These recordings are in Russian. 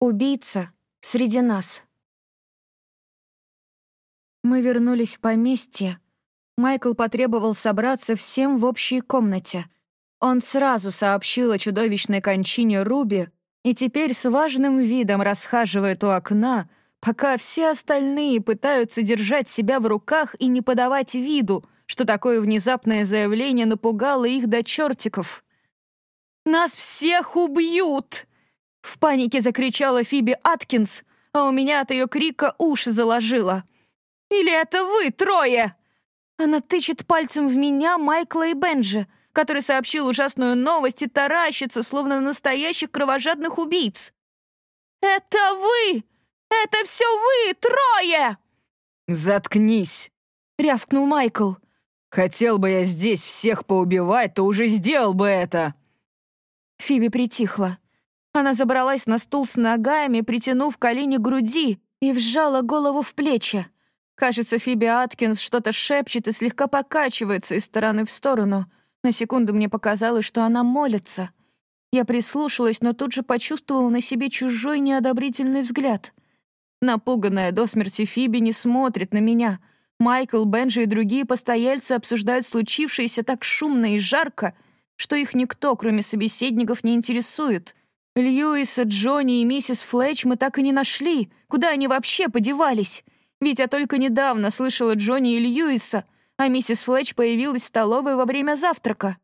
Убийца среди нас. Мы вернулись в поместье. Майкл потребовал собраться всем в общей комнате. Он сразу сообщил о чудовищной кончине Руби и теперь с важным видом расхаживает у окна, пока все остальные пытаются держать себя в руках и не подавать виду, что такое внезапное заявление напугало их до чертиков. «Нас всех убьют!» В панике закричала Фиби Аткинс, а у меня от ее крика уши заложило. «Или это вы, трое?» Она тычет пальцем в меня, Майкла и Бенджи, который сообщил ужасную новость и таращится, словно на настоящих кровожадных убийц. «Это вы! Это все вы, трое!» «Заткнись!» — рявкнул Майкл. «Хотел бы я здесь всех поубивать, то уже сделал бы это!» Фиби притихла. Она забралась на стул с ногами, притянув колени к груди и вжала голову в плечи. Кажется, Фиби Аткинс что-то шепчет и слегка покачивается из стороны в сторону. На секунду мне показалось, что она молится. Я прислушалась, но тут же почувствовала на себе чужой неодобрительный взгляд. Напуганная до смерти Фиби не смотрит на меня. Майкл, Бенджи и другие постояльцы обсуждают случившееся так шумно и жарко, что их никто, кроме собеседников, не интересует. Льюиса, Джонни и миссис Флетч мы так и не нашли. Куда они вообще подевались? Ведь я только недавно слышала Джонни и Льюиса, а миссис Флетч появилась в столовой во время завтрака.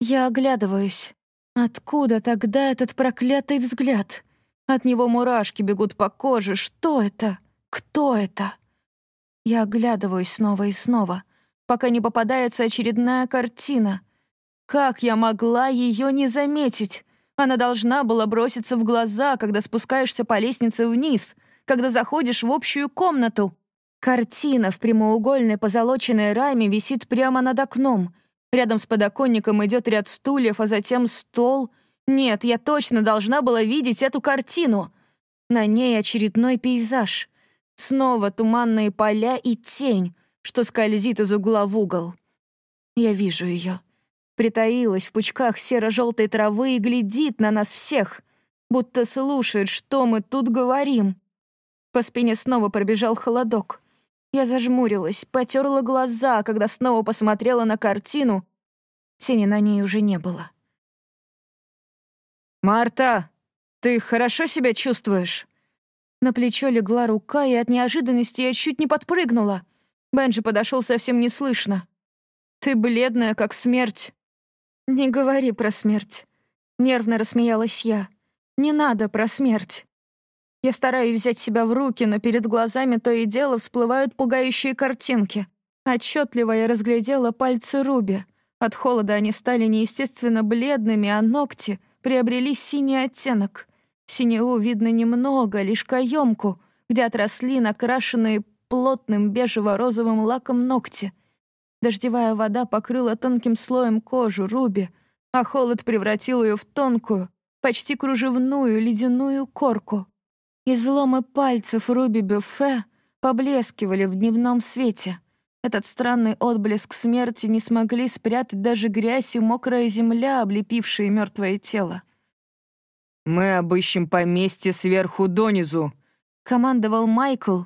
Я оглядываюсь. Откуда тогда этот проклятый взгляд? От него мурашки бегут по коже. Что это? Кто это? Я оглядываюсь снова и снова, пока не попадается очередная картина. Как я могла ее не заметить? Она должна была броситься в глаза, когда спускаешься по лестнице вниз, когда заходишь в общую комнату. Картина в прямоугольной позолоченной раме висит прямо над окном. Рядом с подоконником идет ряд стульев, а затем стол. Нет, я точно должна была видеть эту картину. На ней очередной пейзаж. Снова туманные поля и тень, что скользит из угла в угол. Я вижу ее притаилась в пучках серо-желтой травы и глядит на нас всех, будто слушает, что мы тут говорим. По спине снова пробежал холодок. Я зажмурилась, потерла глаза, когда снова посмотрела на картину. Тени на ней уже не было. «Марта, ты хорошо себя чувствуешь?» На плечо легла рука, и от неожиданности я чуть не подпрыгнула. Бенджи подошел совсем неслышно. «Ты бледная, как смерть». «Не говори про смерть», — нервно рассмеялась я. «Не надо про смерть». Я стараюсь взять себя в руки, но перед глазами то и дело всплывают пугающие картинки. Отчетливо я разглядела пальцы Руби. От холода они стали неестественно бледными, а ногти приобрели синий оттенок. Синеву видно немного, лишь каемку, где отросли накрашенные плотным бежево-розовым лаком ногти — Дождевая вода покрыла тонким слоем кожу Руби, а холод превратил ее в тонкую, почти кружевную ледяную корку. Изломы пальцев Руби Бюфе поблескивали в дневном свете. Этот странный отблеск смерти не смогли спрятать даже грязь и мокрая земля, облепившие мертвое тело. «Мы обыщем поместье сверху донизу», — командовал Майкл,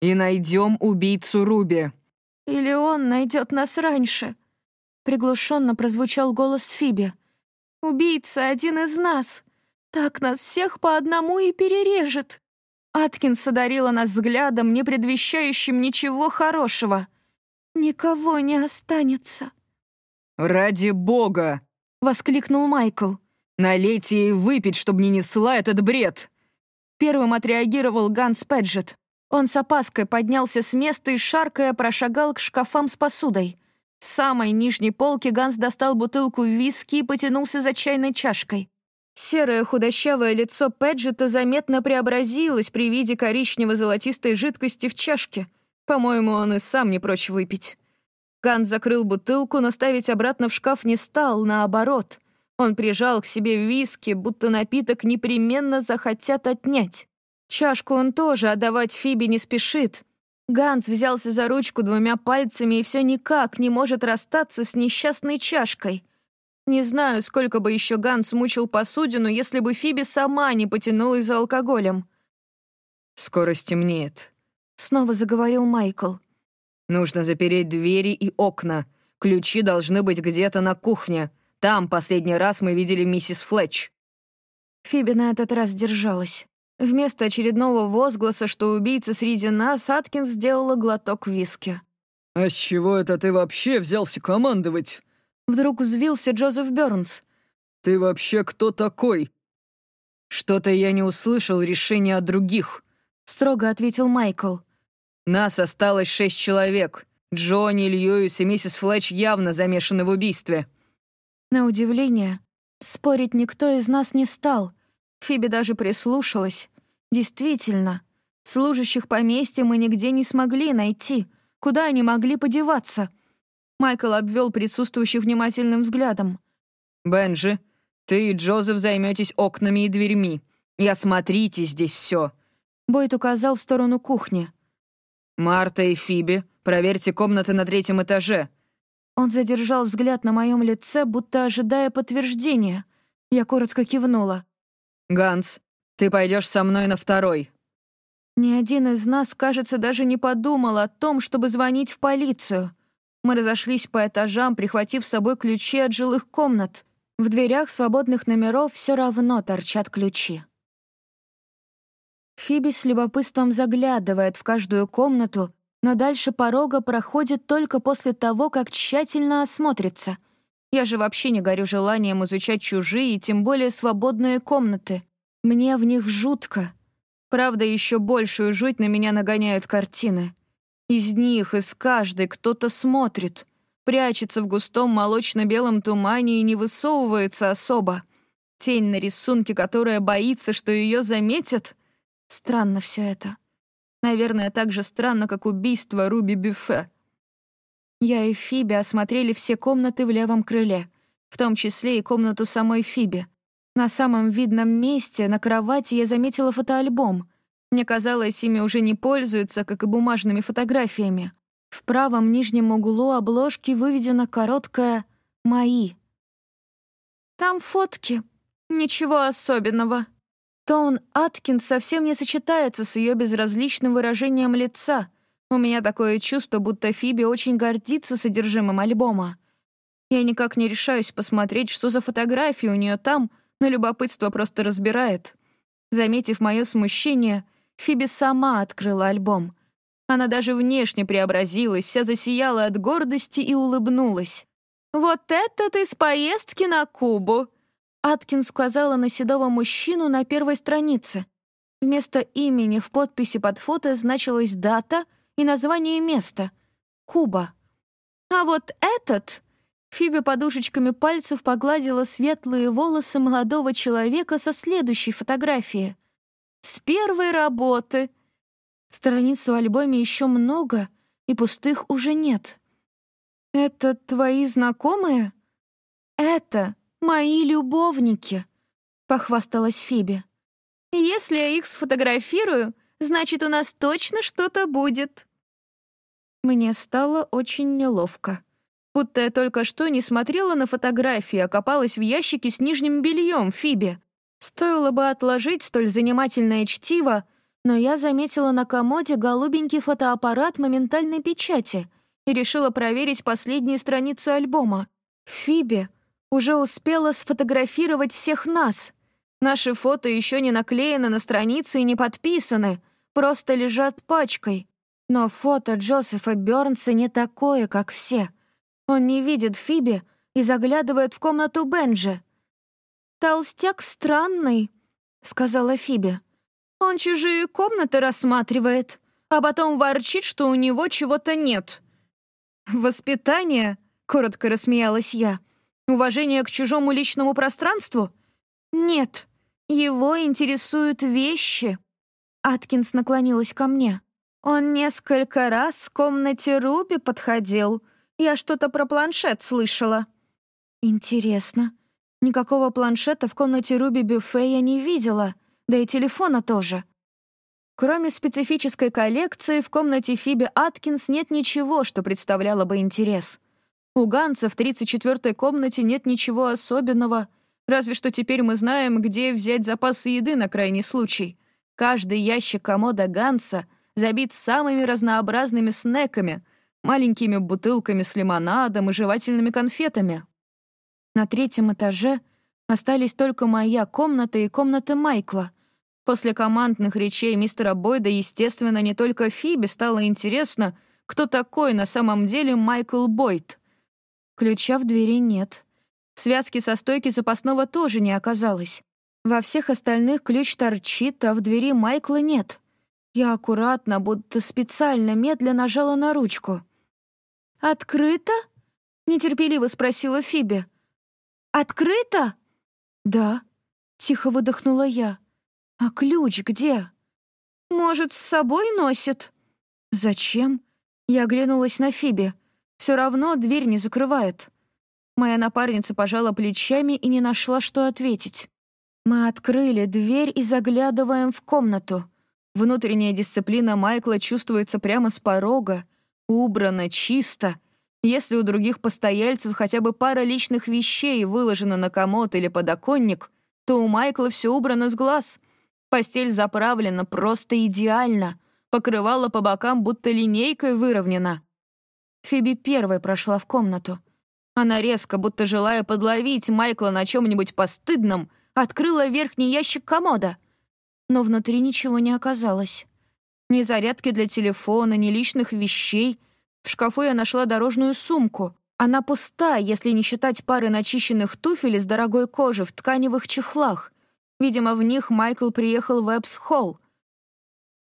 «и найдем убийцу Руби». Или он найдет нас раньше?» Приглушенно прозвучал голос Фиби. «Убийца один из нас. Так нас всех по одному и перережет». Аткинс одарила нас взглядом, не предвещающим ничего хорошего. «Никого не останется». «Ради бога!» — воскликнул Майкл. «Налейте ей выпить, чтобы не несла этот бред!» Первым отреагировал Ганс Педжет. Он с опаской поднялся с места и, шаркая, прошагал к шкафам с посудой. С самой нижней полки Ганс достал бутылку виски и потянулся за чайной чашкой. Серое худощавое лицо Пэджета заметно преобразилось при виде коричнево-золотистой жидкости в чашке. По-моему, он и сам не прочь выпить. Ганс закрыл бутылку, но ставить обратно в шкаф не стал, наоборот. Он прижал к себе виски, будто напиток непременно захотят отнять. Чашку он тоже отдавать Фиби не спешит. Ганс взялся за ручку двумя пальцами и все никак не может расстаться с несчастной чашкой. Не знаю, сколько бы еще Ганс мучил посудину, если бы Фиби сама не потянулась за алкоголем. «Скоро стемнеет», — снова заговорил Майкл. «Нужно запереть двери и окна. Ключи должны быть где-то на кухне. Там последний раз мы видели миссис Флетч». Фиби на этот раз держалась. Вместо очередного возгласа, что убийца среди нас, Аткинс сделала глоток виски. «А с чего это ты вообще взялся командовать?» Вдруг взвился Джозеф Бёрнс. «Ты вообще кто такой?» «Что-то я не услышал решения от других», — строго ответил Майкл. «Нас осталось шесть человек. Джонни, Льюис и миссис Флетч явно замешаны в убийстве». На удивление, спорить никто из нас не стал — Фиби даже прислушалась. Действительно, служащих поместья мы нигде не смогли найти. Куда они могли подеваться? Майкл обвел присутствующих внимательным взглядом. «Бенджи, ты и Джозеф займетесь окнами и дверьми. И осмотрите здесь все. Бойт указал в сторону кухни. «Марта и Фиби, проверьте комнаты на третьем этаже». Он задержал взгляд на моем лице, будто ожидая подтверждения. Я коротко кивнула. «Ганс, ты пойдешь со мной на второй». Ни один из нас, кажется, даже не подумал о том, чтобы звонить в полицию. Мы разошлись по этажам, прихватив с собой ключи от жилых комнат. В дверях свободных номеров все равно торчат ключи. Фиби с любопытством заглядывает в каждую комнату, но дальше порога проходит только после того, как тщательно осмотрится — я же вообще не горю желанием изучать чужие тем более свободные комнаты. Мне в них жутко. Правда, еще большую жуть на меня нагоняют картины. Из них, из каждой кто-то смотрит, прячется в густом молочно-белом тумане и не высовывается особо. Тень на рисунке, которая боится, что ее заметят. Странно все это. Наверное, так же странно, как убийство Руби Бюфе. Я и Фиби осмотрели все комнаты в левом крыле, в том числе и комнату самой Фиби. На самом видном месте, на кровати, я заметила фотоальбом. Мне казалось, ими уже не пользуются, как и бумажными фотографиями. В правом нижнем углу обложки выведено короткое «Мои». Там фотки. Ничего особенного. Тон Аткинс совсем не сочетается с ее безразличным выражением лица — у меня такое чувство, будто Фиби очень гордится содержимым альбома. Я никак не решаюсь посмотреть, что за фотографии у нее там, но любопытство просто разбирает. Заметив мое смущение, Фиби сама открыла альбом. Она даже внешне преобразилась, вся засияла от гордости и улыбнулась. «Вот это ты с поездки на Кубу!» Аткинс сказала на седого мужчину на первой странице. Вместо имени в подписи под фото значилась дата — и название места — Куба. А вот этот... Фиби подушечками пальцев погладила светлые волосы молодого человека со следующей фотографии. С первой работы. Страниц в альбоме еще много, и пустых уже нет. «Это твои знакомые?» «Это мои любовники», — похвасталась Фиби. «Если я их сфотографирую, значит, у нас точно что-то будет». Мне стало очень неловко. Будто я только что не смотрела на фотографии, а копалась в ящике с нижним бельем Фиби. Стоило бы отложить столь занимательное чтиво, но я заметила на комоде голубенький фотоаппарат моментальной печати и решила проверить последние страницы альбома. Фиби уже успела сфотографировать всех нас. Наши фото еще не наклеены на страницы и не подписаны, просто лежат пачкой. Но фото Джозефа Бёрнса не такое, как все. Он не видит Фиби и заглядывает в комнату Бенджи. «Толстяк странный», — сказала Фиби. «Он чужие комнаты рассматривает, а потом ворчит, что у него чего-то нет». «Воспитание?» — коротко рассмеялась я. «Уважение к чужому личному пространству?» «Нет, его интересуют вещи». Аткинс наклонилась ко мне. Он несколько раз в комнате Руби подходил. Я что-то про планшет слышала. Интересно. Никакого планшета в комнате Руби Бюфе я не видела, да и телефона тоже. Кроме специфической коллекции, в комнате Фиби Аткинс нет ничего, что представляло бы интерес. У Ганса в 34-й комнате нет ничего особенного, разве что теперь мы знаем, где взять запасы еды на крайний случай. Каждый ящик комода Ганса забит самыми разнообразными снеками, маленькими бутылками с лимонадом и жевательными конфетами. На третьем этаже остались только моя комната и комната Майкла. После командных речей мистера Бойда, естественно, не только Фиби стало интересно, кто такой на самом деле Майкл Бойд. Ключа в двери нет. В связке со стойки запасного тоже не оказалось. Во всех остальных ключ торчит, а в двери Майкла нет. Я аккуратно, будто специально, медленно нажала на ручку. «Открыто?» — нетерпеливо спросила Фиби. «Открыто?» «Да», — тихо выдохнула я. «А ключ где?» «Может, с собой носит?» «Зачем?» Я оглянулась на Фиби. Все равно дверь не закрывает. Моя напарница пожала плечами и не нашла, что ответить. Мы открыли дверь и заглядываем в комнату. Внутренняя дисциплина Майкла чувствуется прямо с порога. Убрано, чисто. Если у других постояльцев хотя бы пара личных вещей выложена на комод или подоконник, то у Майкла все убрано с глаз. Постель заправлена просто идеально. Покрывало по бокам будто линейкой выровнена. Фиби первой прошла в комнату. Она резко, будто желая подловить Майкла на чем-нибудь постыдном, открыла верхний ящик комода. Но внутри ничего не оказалось. Ни зарядки для телефона, ни личных вещей. В шкафу я нашла дорожную сумку. Она пуста, если не считать пары начищенных туфель из дорогой кожи в тканевых чехлах. Видимо, в них Майкл приехал в Эпс-Холл.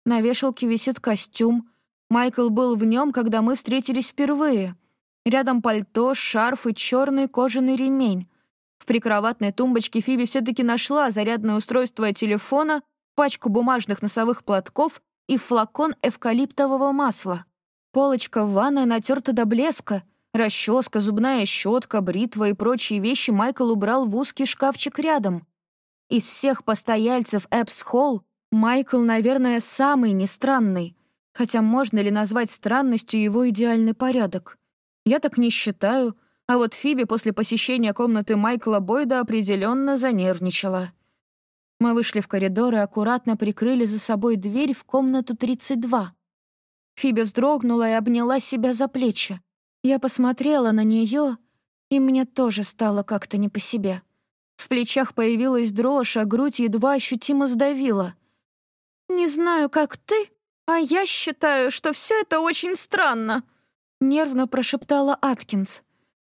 На вешалке висит костюм. Майкл был в нем, когда мы встретились впервые. Рядом пальто, шарф и черный кожаный ремень. В прикроватной тумбочке Фиби все-таки нашла зарядное устройство телефона, пачку бумажных носовых платков и флакон эвкалиптового масла. Полочка в ванной натерта до блеска. Расческа, зубная щетка, бритва и прочие вещи Майкл убрал в узкий шкафчик рядом. Из всех постояльцев Эпс Холл Майкл, наверное, самый нестранный. Хотя можно ли назвать странностью его идеальный порядок? Я так не считаю — а вот Фиби после посещения комнаты Майкла Бойда определенно занервничала. Мы вышли в коридор и аккуратно прикрыли за собой дверь в комнату 32. Фиби вздрогнула и обняла себя за плечи. Я посмотрела на нее, и мне тоже стало как-то не по себе. В плечах появилась дрожь, а грудь едва ощутимо сдавила. «Не знаю, как ты, а я считаю, что все это очень странно», — нервно прошептала Аткинс.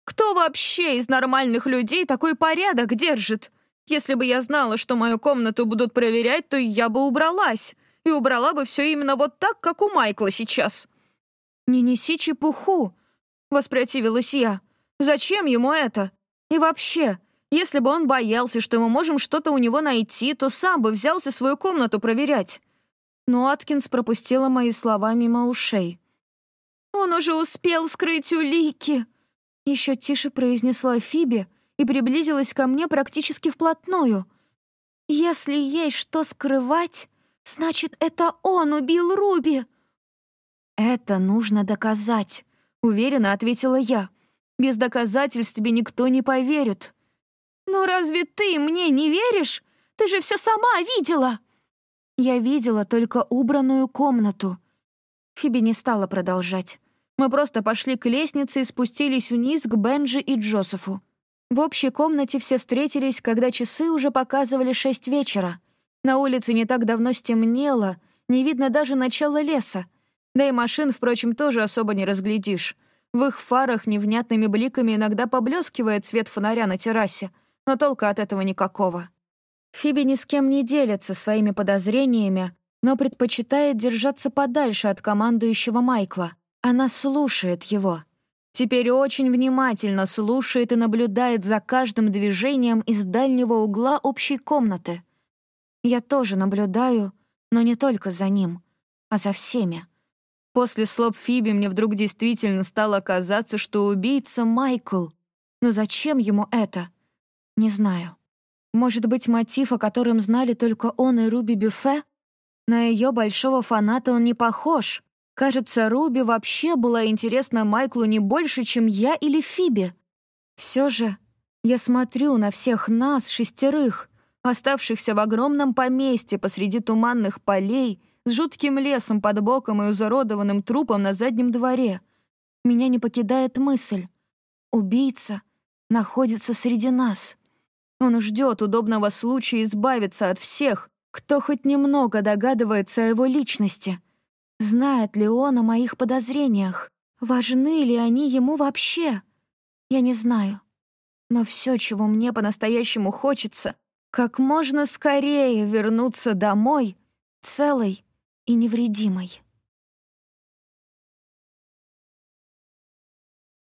Кто вообще из нормальных людей такой порядок держит? Если бы я знала, что мою комнату будут проверять, то я бы убралась. И убрала бы все именно вот так, как у Майкла сейчас. «Не неси чепуху», — воспротивилась я. «Зачем ему это? И вообще, если бы он боялся, что мы можем что-то у него найти, то сам бы взялся свою комнату проверять». Но Аткинс пропустила мои слова мимо ушей. «Он уже успел скрыть улики», еще тише произнесла Фиби и приблизилась ко мне практически вплотную. «Если есть что скрывать, значит, это он убил Руби!» «Это нужно доказать», — уверенно ответила я. «Без доказательств тебе никто не поверит». «Но разве ты мне не веришь? Ты же все сама видела!» Я видела только убранную комнату. Фиби не стала продолжать. Мы просто пошли к лестнице и спустились вниз к Бенджи и Джозефу. В общей комнате все встретились, когда часы уже показывали шесть вечера. На улице не так давно стемнело, не видно даже начала леса. Да и машин, впрочем, тоже особо не разглядишь. В их фарах невнятными бликами иногда поблескивает свет фонаря на террасе, но толка от этого никакого. Фиби ни с кем не делится своими подозрениями, но предпочитает держаться подальше от командующего Майкла. Она слушает его. Теперь очень внимательно слушает и наблюдает за каждым движением из дальнего угла общей комнаты. Я тоже наблюдаю, но не только за ним, а за всеми. После слов Фиби мне вдруг действительно стало казаться, что убийца Майкл. Но зачем ему это? Не знаю. Может быть, мотив, о котором знали только он и Руби Бюфе? На ее большого фаната он не похож. Кажется, Руби вообще была интересна Майклу не больше, чем я или Фиби. Все же я смотрю на всех нас, шестерых, оставшихся в огромном поместье посреди туманных полей, с жутким лесом под боком и изуродованным трупом на заднем дворе. Меня не покидает мысль. Убийца находится среди нас. Он ждет удобного случая избавиться от всех, кто хоть немного догадывается о его личности. Знает ли он о моих подозрениях? Важны ли они ему вообще? Я не знаю. Но все, чего мне по-настоящему хочется, как можно скорее вернуться домой целой и невредимой.